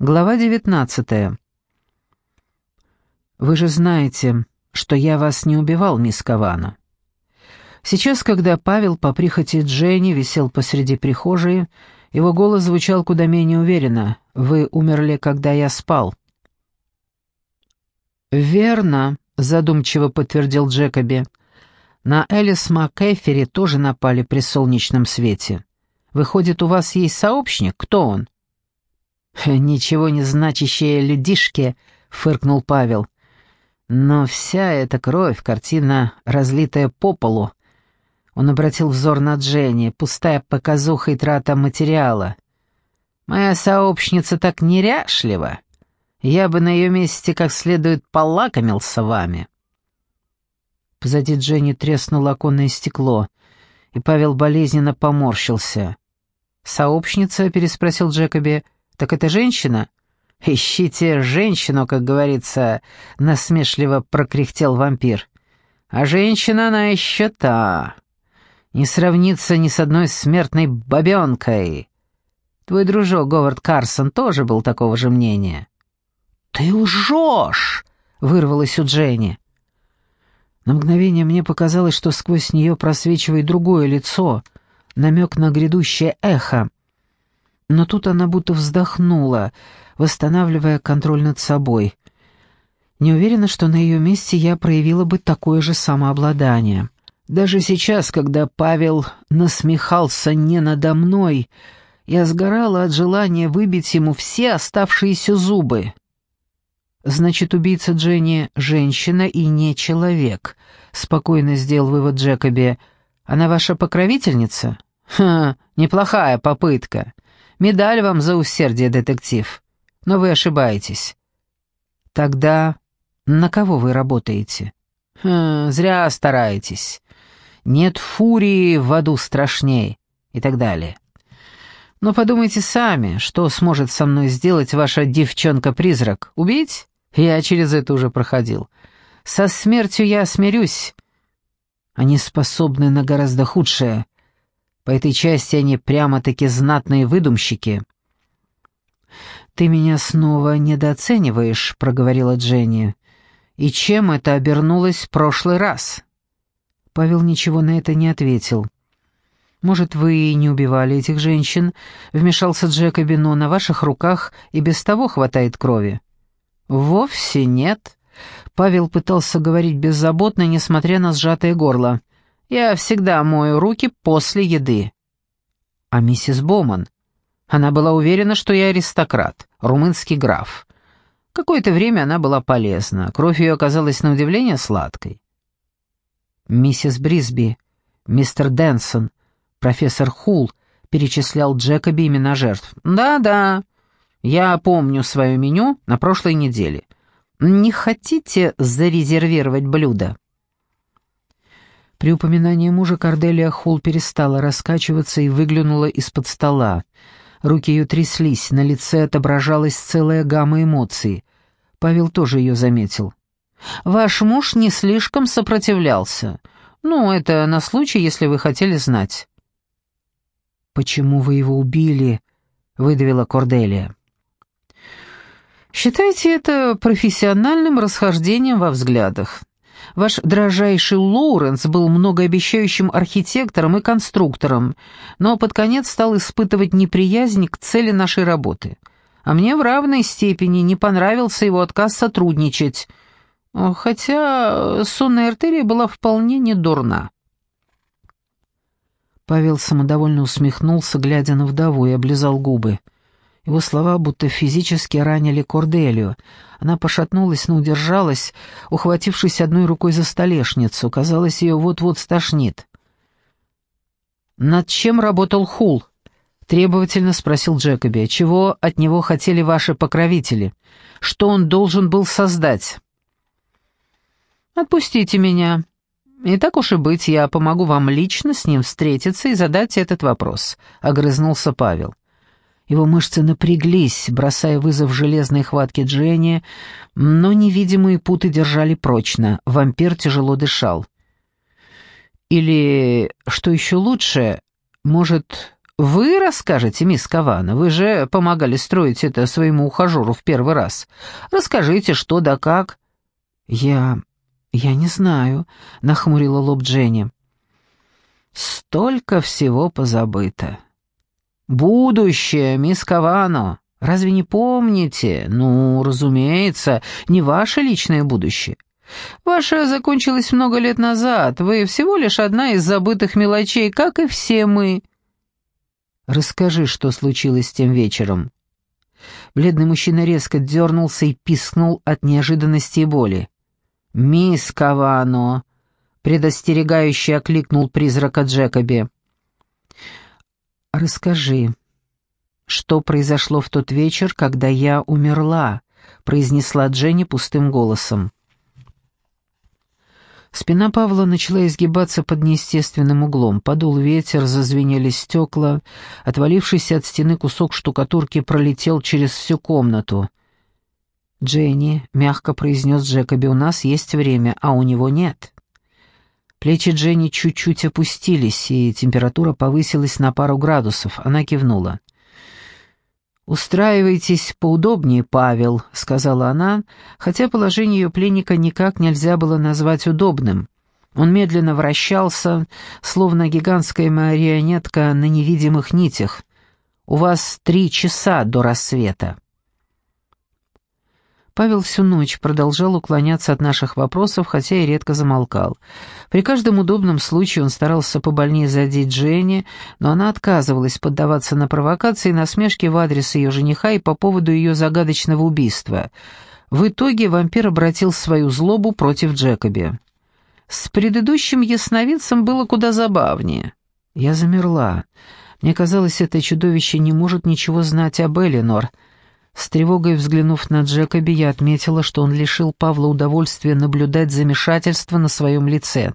Глава 19. Вы же знаете, что я вас не убивал, мисс Кавана. Сейчас, когда Павел по прихоти Дженни висел посреди прихожей, его голос звучал куда менее уверенно. «Вы умерли, когда я спал». «Верно», — задумчиво подтвердил Джекоби. «На Элис МакЭфери тоже напали при солнечном свете. Выходит, у вас есть сообщник? Кто он?» «Ничего не значащие людишки», — фыркнул Павел. «Но вся эта кровь, картина, разлитая по полу, он обратил взор на Дженни, пустая показуха и трата материала. «Моя сообщница так неряшлива. Я бы на ее месте как следует полакомился вами». Позади Дженни треснуло оконное стекло, и Павел болезненно поморщился. «Сообщница?» — переспросил Джекоби. «Так это женщина?» «Ищите женщину, как говорится», — насмешливо прокряхтел вампир. «А женщина она еще та не сравнится ни с одной смертной бабенкой. Твой дружок Говард Карсон тоже был такого же мнения». «Ты лжешь!» — вырвалось у Дженни. На мгновение мне показалось, что сквозь нее просвечивает другое лицо, намек на грядущее эхо. Но тут она будто вздохнула, восстанавливая контроль над собой. Не уверена, что на ее месте я проявила бы такое же самообладание. Даже сейчас, когда Павел насмехался не надо мной, я сгорала от желания выбить ему все оставшиеся зубы. «Значит, убийца Дженни — женщина и не человек», — спокойно сделал вывод Джекоби. «Она ваша покровительница?» «Ха, неплохая попытка. Медаль вам за усердие, детектив. Но вы ошибаетесь». «Тогда на кого вы работаете?» «Хм, зря стараетесь нет фурии в аду страшней и так далее. Но подумайте сами, что сможет со мной сделать ваша девчонка-призрак? Убить? Я через это уже проходил. Со смертью я смирюсь. Они способны на гораздо худшее. По этой части они прямо-таки знатные выдумщики. «Ты меня снова недооцениваешь», — проговорила Дженни. «И чем это обернулось в прошлый раз?» Павел ничего на это не ответил. «Может, вы не убивали этих женщин?» — вмешался Джекоби, «но на ваших руках и без того хватает крови». «Вовсе нет». Павел пытался говорить беззаботно, несмотря на сжатое горло. «Я всегда мою руки после еды». «А миссис Боман?» Она была уверена, что я аристократ, румынский граф. Какое-то время она была полезна, кровь ее оказалась на удивление сладкой миссис Брисби, мистер Дэнсон, профессор Хул перечислял Джекоби имена жертв. «Да-да, я помню свое меню на прошлой неделе. Не хотите зарезервировать блюдо?» При упоминании мужа Корделия Хул перестала раскачиваться и выглянула из-под стола. Руки ее тряслись, на лице отображалась целая гамма эмоций. Павел тоже ее заметил. Ваш муж не слишком сопротивлялся. Ну, это на случай, если вы хотели знать». «Почему вы его убили?» — выдавила Корделия. «Считайте это профессиональным расхождением во взглядах. Ваш дрожайший Лоуренс был многообещающим архитектором и конструктором, но под конец стал испытывать неприязнь к цели нашей работы. А мне в равной степени не понравился его отказ сотрудничать» хотя сонная артерия была вполне не дурна. Павел самодовольно усмехнулся, глядя на вдову, и облизал губы. Его слова будто физически ранили Корделию. Она пошатнулась, но удержалась, ухватившись одной рукой за столешницу. Казалось, ее вот-вот стошнит. «Над чем работал Хул?» — требовательно спросил Джекоби. «Чего от него хотели ваши покровители? Что он должен был создать?» «Отпустите меня. И так уж и быть, я помогу вам лично с ним встретиться и задать этот вопрос», — огрызнулся Павел. Его мышцы напряглись, бросая вызов железной хватке Дженни, но невидимые путы держали прочно. Вампир тяжело дышал. «Или, что еще лучше, может, вы расскажете, мисс Кавана? Вы же помогали строить это своему ухажеру в первый раз. Расскажите, что да как». «Я... я не знаю», — нахмурила лоб Дженни. «Столько всего позабыто. Будущее, мисс Кавано. Разве не помните? Ну, разумеется, не ваше личное будущее. Ваше закончилось много лет назад. Вы всего лишь одна из забытых мелочей, как и все мы». Расскажи, что случилось тем вечером». Бледный мужчина резко дернулся и пискнул от неожиданности и боли. «Мисс Кавано!» — предостерегающе окликнул призрака Джекоби. «Расскажи, что произошло в тот вечер, когда я умерла?» — произнесла Дженни пустым голосом. Спина Павла начала изгибаться под неестественным углом. Подул ветер, зазвенели стекла. Отвалившийся от стены кусок штукатурки пролетел через всю комнату. «Дженни», — мягко произнес Джекоби, — «у нас есть время, а у него нет». Плечи Дженни чуть-чуть опустились, и температура повысилась на пару градусов. Она кивнула. «Устраивайтесь поудобнее, Павел», — сказала она, хотя положение ее пленника никак нельзя было назвать удобным. Он медленно вращался, словно гигантская марионетка на невидимых нитях. «У вас три часа до рассвета». Павел всю ночь продолжал уклоняться от наших вопросов, хотя и редко замолкал. При каждом удобном случае он старался побольнее задеть Дженни, но она отказывалась поддаваться на провокации и насмешки в адрес ее жениха и по поводу ее загадочного убийства. В итоге вампир обратил свою злобу против Джекоби. С предыдущим ясновидцем было куда забавнее. Я замерла. Мне казалось, это чудовище не может ничего знать об Элинор — с тревогой взглянув на Джекоби, я отметила, что он лишил Павла удовольствия наблюдать замешательство на своем лице.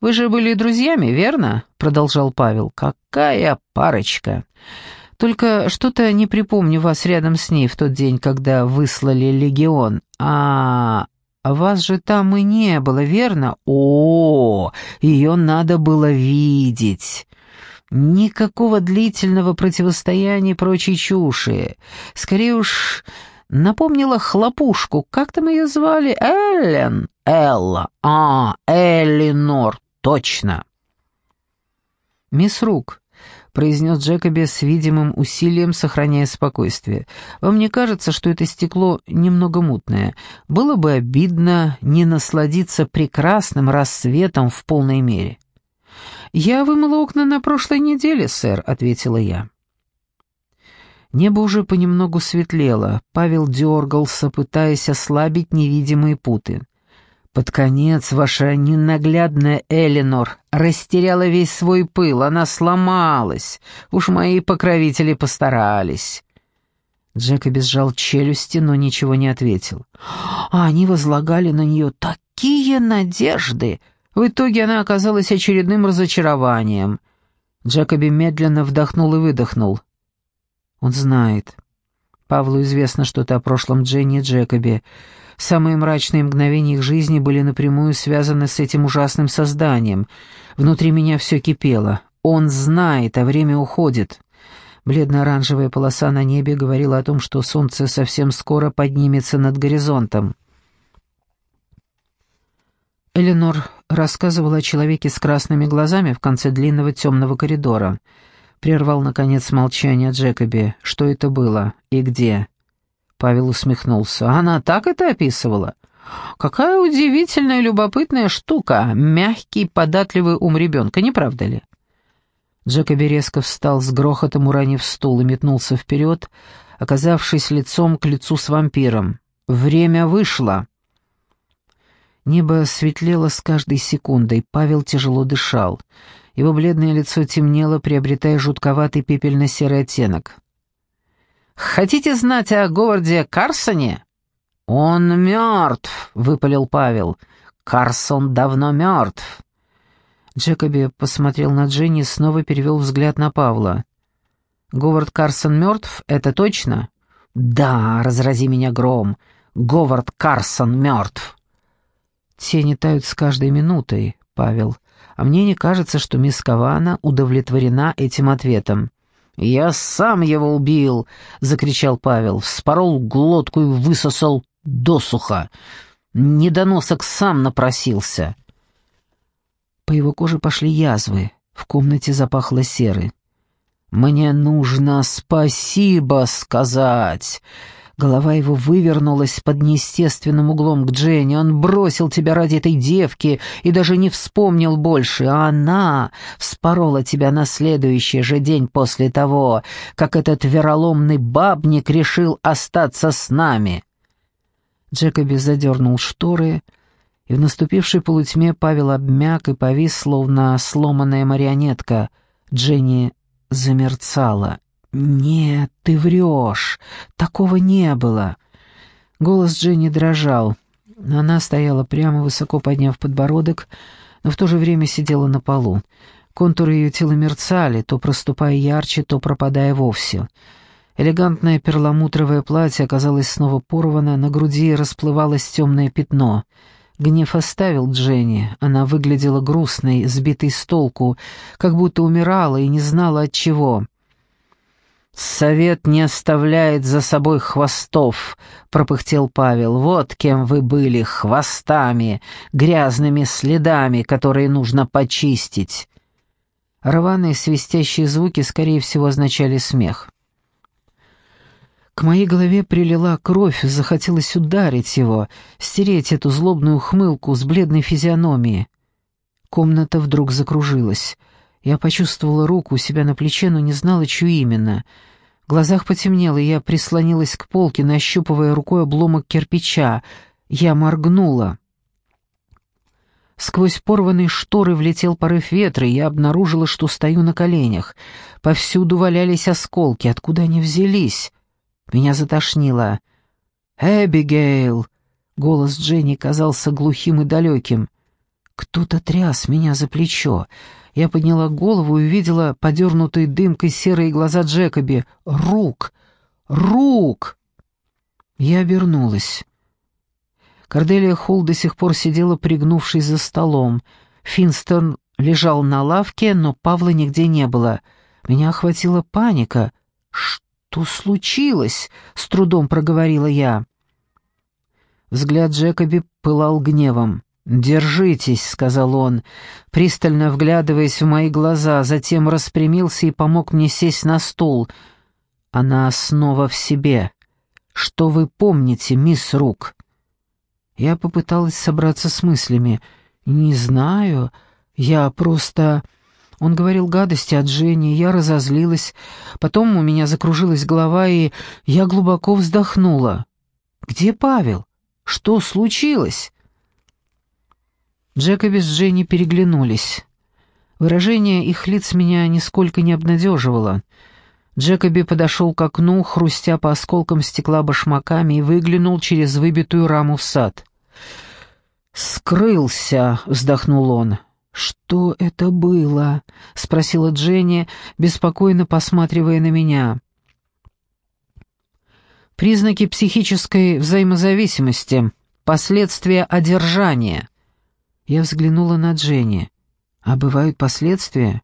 «Вы же были друзьями, верно?» — продолжал Павел. «Какая парочка! Только что-то не припомню вас рядом с ней в тот день, когда выслали легион. А, вас же там и не было, верно? О, ее надо было видеть!» Никакого длительного противостояния прочей чуши. Скорее уж напомнила хлопушку. Как там ее звали? Эллен? Элла. А, Эллинор. Точно. «Мисс Рук», — произнес Джекоби с видимым усилием, сохраняя спокойствие. «Вам не кажется, что это стекло немного мутное? Было бы обидно не насладиться прекрасным рассветом в полной мере». «Я вымыла окна на прошлой неделе, сэр», — ответила я. Небо уже понемногу светлело, Павел дергался, пытаясь ослабить невидимые путы. Под конец ваша ненаглядная Эленор растеряла весь свой пыл, она сломалась. Уж мои покровители постарались. Джекоби сжал челюсти, но ничего не ответил. А они возлагали на нее такие надежды, в итоге она оказалась очередным разочарованием. Джекоби медленно вдохнул и выдохнул. Он знает. Павлу известно что-то о прошлом Дженни Джекоби. Самые мрачные мгновения их жизни были напрямую связаны с этим ужасным созданием. Внутри меня все кипело. Он знает, а время уходит. Бледно-оранжевая полоса на небе говорила о том, что солнце совсем скоро поднимется над горизонтом. Эленор рассказывала о человеке с красными глазами в конце длинного темного коридора. Прервал, наконец, молчание Джекоби. Что это было и где? Павел усмехнулся. Она так это описывала? Какая удивительная любопытная штука. Мягкий, податливый ум ребенка, не правда ли? Джекоби резко встал с грохотом, уронив стул, и метнулся вперед, оказавшись лицом к лицу с вампиром. «Время вышло!» Небо светлело с каждой секундой, Павел тяжело дышал. Его бледное лицо темнело, приобретая жутковатый пепельно-серый оттенок. «Хотите знать о Говарде Карсоне?» «Он мертв», — выпалил Павел. «Карсон давно мертв». Джекоби посмотрел на Дженни и снова перевел взгляд на Павла. «Говард Карсон мертв? Это точно?» «Да, разрази меня гром. Говард Карсон мертв». Тени тают с каждой минутой, Павел. а мне не кажется, что мисс Кавана удовлетворена этим ответом. «Я сам его убил!» — закричал Павел. «Вспорол глотку и высосал досуха. Недоносок сам напросился». По его коже пошли язвы, в комнате запахло серой. «Мне нужно спасибо сказать!» Голова его вывернулась под неестественным углом к Дженни. Он бросил тебя ради этой девки и даже не вспомнил больше. А она вспорола тебя на следующий же день после того, как этот вероломный бабник решил остаться с нами. Джекоби задернул шторы, и в наступившей полутьме Павел обмяк и повис, словно сломанная марионетка. Дженни замерцала. «Нет, ты врешь. Такого не было». Голос Дженни дрожал. Она стояла прямо, высоко подняв подбородок, но в то же время сидела на полу. Контуры ее тела мерцали, то проступая ярче, то пропадая вовсе. Элегантное перламутровое платье оказалось снова порвано, на груди расплывалось темное пятно. Гнев оставил Дженни, она выглядела грустной, сбитой с толку, как будто умирала и не знала от чего. «Совет не оставляет за собой хвостов», — пропыхтел Павел. «Вот кем вы были, хвостами, грязными следами, которые нужно почистить». Рваные свистящие звуки, скорее всего, означали смех. К моей голове прилила кровь, захотелось ударить его, стереть эту злобную хмылку с бледной физиономии. Комната вдруг закружилась — я почувствовала руку у себя на плече, но не знала, чью именно. В глазах потемнело, и я прислонилась к полке, нащупывая рукой обломок кирпича. Я моргнула. Сквозь порванные шторы влетел порыв ветра, и я обнаружила, что стою на коленях. Повсюду валялись осколки. Откуда они взялись? Меня затошнило. «Эбигейл!» Голос Дженни казался глухим и далеким. Кто-то тряс меня за плечо. Я подняла голову и увидела подернутые дымкой серые глаза Джекоби. «Рук! Рук!» Я обернулась. Корделия Холл до сих пор сидела, пригнувшись за столом. Финстон лежал на лавке, но Павла нигде не было. Меня охватила паника. «Что случилось?» — с трудом проговорила я. Взгляд Джекоби пылал гневом. «Держитесь», — сказал он, пристально вглядываясь в мои глаза, затем распрямился и помог мне сесть на стул. «Она снова в себе. Что вы помните, мисс Рук?» Я попыталась собраться с мыслями. «Не знаю. Я просто...» Он говорил гадости от Жени, я разозлилась. Потом у меня закружилась голова, и я глубоко вздохнула. «Где Павел? Что случилось?» Джекоби с Дженни переглянулись. Выражение их лиц меня нисколько не обнадеживало. Джекоби подошел к окну, хрустя по осколкам стекла башмаками, и выглянул через выбитую раму в сад. «Скрылся», — вздохнул он. «Что это было?» — спросила Дженни, беспокойно посматривая на меня. «Признаки психической взаимозависимости, последствия одержания». Я взглянула на Дженни. «А бывают последствия?»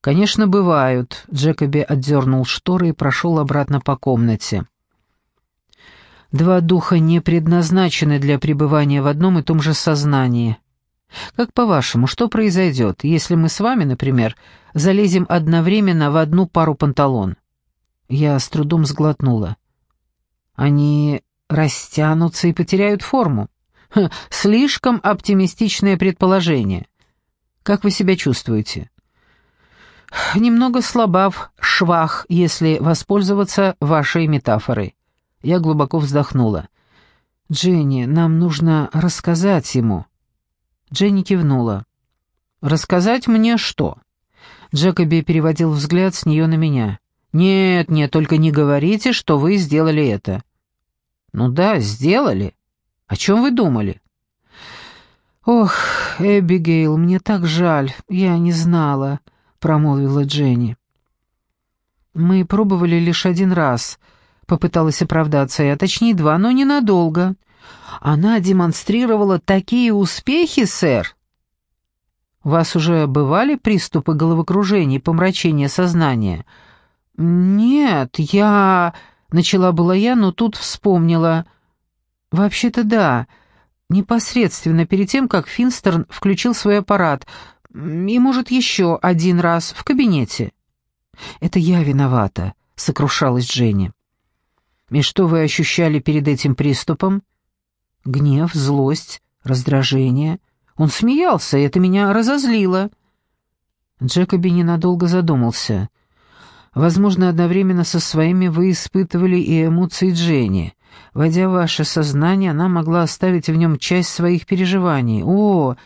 «Конечно, бывают», — Джекоби отдернул шторы и прошел обратно по комнате. «Два духа не предназначены для пребывания в одном и том же сознании. Как по-вашему, что произойдет, если мы с вами, например, залезем одновременно в одну пару панталон?» Я с трудом сглотнула. «Они растянутся и потеряют форму». Ха, слишком оптимистичное предположение. Как вы себя чувствуете? Немного слаба в швах, если воспользоваться вашей метафорой. Я глубоко вздохнула. Дженни, нам нужно рассказать ему. Дженни кивнула. Рассказать мне что? Джекоби переводил взгляд с нее на меня. «Нет, нет, только не говорите, что вы сделали это». «Ну да, сделали. О чем вы думали?» «Ох, Эбигейл, мне так жаль, я не знала», — промолвила Дженни. «Мы пробовали лишь один раз», — попыталась оправдаться я, точнее два, но ненадолго. «Она демонстрировала такие успехи, сэр!» У вас уже бывали приступы головокружения и помрачения сознания?» «Нет, я...» — начала была я, но тут вспомнила. «Вообще-то да, непосредственно перед тем, как Финстерн включил свой аппарат, и, может, еще один раз в кабинете». «Это я виновата», — сокрушалась Дженни. «И что вы ощущали перед этим приступом?» «Гнев, злость, раздражение. Он смеялся, и это меня разозлило». Джекоби ненадолго задумался. «Возможно, одновременно со своими вы испытывали и эмоции Дженни. Войдя в ваше сознание, она могла оставить в нем часть своих переживаний. О,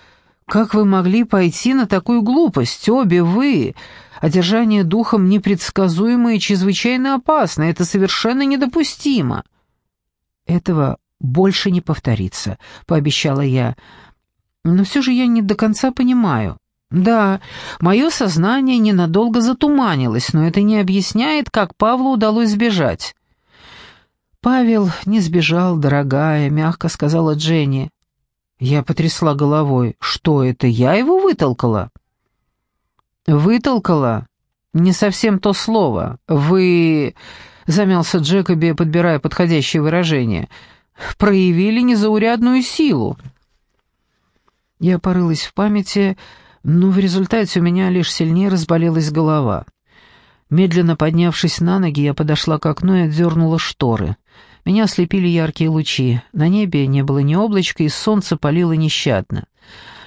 как вы могли пойти на такую глупость, обе вы? Одержание духом непредсказуемо и чрезвычайно опасно, это совершенно недопустимо». «Этого больше не повторится», — пообещала я. «Но все же я не до конца понимаю». «Да, мое сознание ненадолго затуманилось, но это не объясняет, как Павлу удалось сбежать». «Павел не сбежал, дорогая», — мягко сказала Дженни. Я потрясла головой. «Что это, я его вытолкала?» «Вытолкала? Не совсем то слово. Вы...» — замялся Джекоби, подбирая подходящее выражение. «Проявили незаурядную силу». Я порылась в памяти, но в результате у меня лишь сильнее разболелась голова. Медленно поднявшись на ноги, я подошла к окну и отдернула шторы. Меня ослепили яркие лучи. На небе не было ни облачка, и солнце палило нещадно.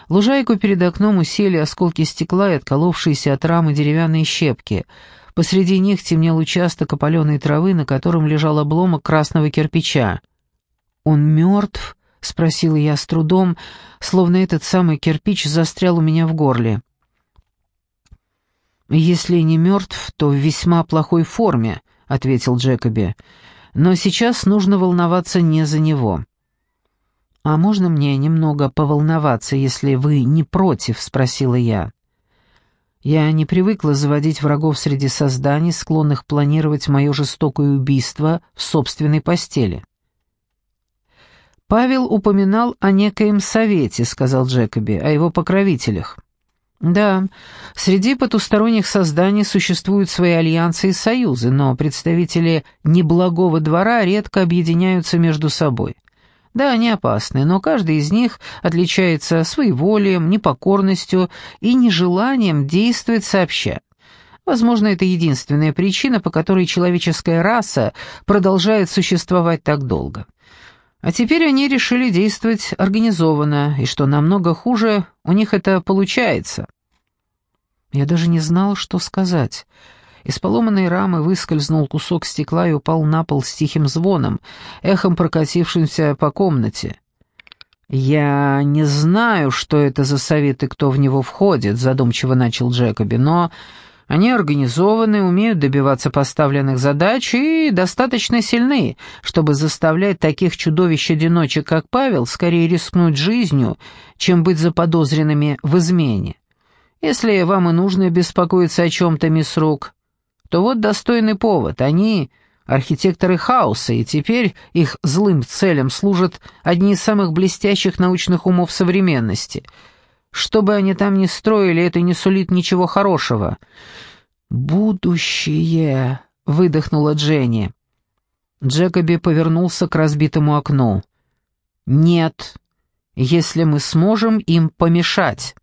Лужайку перед окном усели осколки стекла и отколовшиеся от рамы деревянные щепки. Посреди них темнел участок опаленной травы, на котором лежал обломок красного кирпича. «Он мертв?» — спросила я с трудом, словно этот самый кирпич застрял у меня в горле. «Если не мертв, то в весьма плохой форме», — ответил Джекоби. «Но сейчас нужно волноваться не за него». «А можно мне немного поволноваться, если вы не против?» — спросила я. Я не привыкла заводить врагов среди созданий, склонных планировать мое жестокое убийство в собственной постели. «Павел упоминал о некоем совете», — сказал Джекоби, — «о его покровителях». Да, среди потусторонних созданий существуют свои альянсы и союзы, но представители неблагого двора редко объединяются между собой. Да, они опасны, но каждый из них отличается своеволием, непокорностью и нежеланием действовать сообща. Возможно, это единственная причина, по которой человеческая раса продолжает существовать так долго. А теперь они решили действовать организованно, и что намного хуже, у них это получается. Я даже не знал, что сказать. Из поломанной рамы выскользнул кусок стекла и упал на пол с тихим звоном, эхом прокатившимся по комнате. «Я не знаю, что это за совет и кто в него входит», — задумчиво начал Джекоби, «но они организованы, умеют добиваться поставленных задач и достаточно сильны, чтобы заставлять таких чудовищ-одиночек, как Павел, скорее рискнуть жизнью, чем быть заподозренными в измене. Если вам и нужно беспокоиться о чем-то, мисс Рук, то вот достойный повод. Они — архитекторы хаоса, и теперь их злым целям служат одни из самых блестящих научных умов современности — что бы они там ни строили, это не сулит ничего хорошего. «Будущее», — выдохнула Дженни. Джекоби повернулся к разбитому окну. «Нет, если мы сможем им помешать».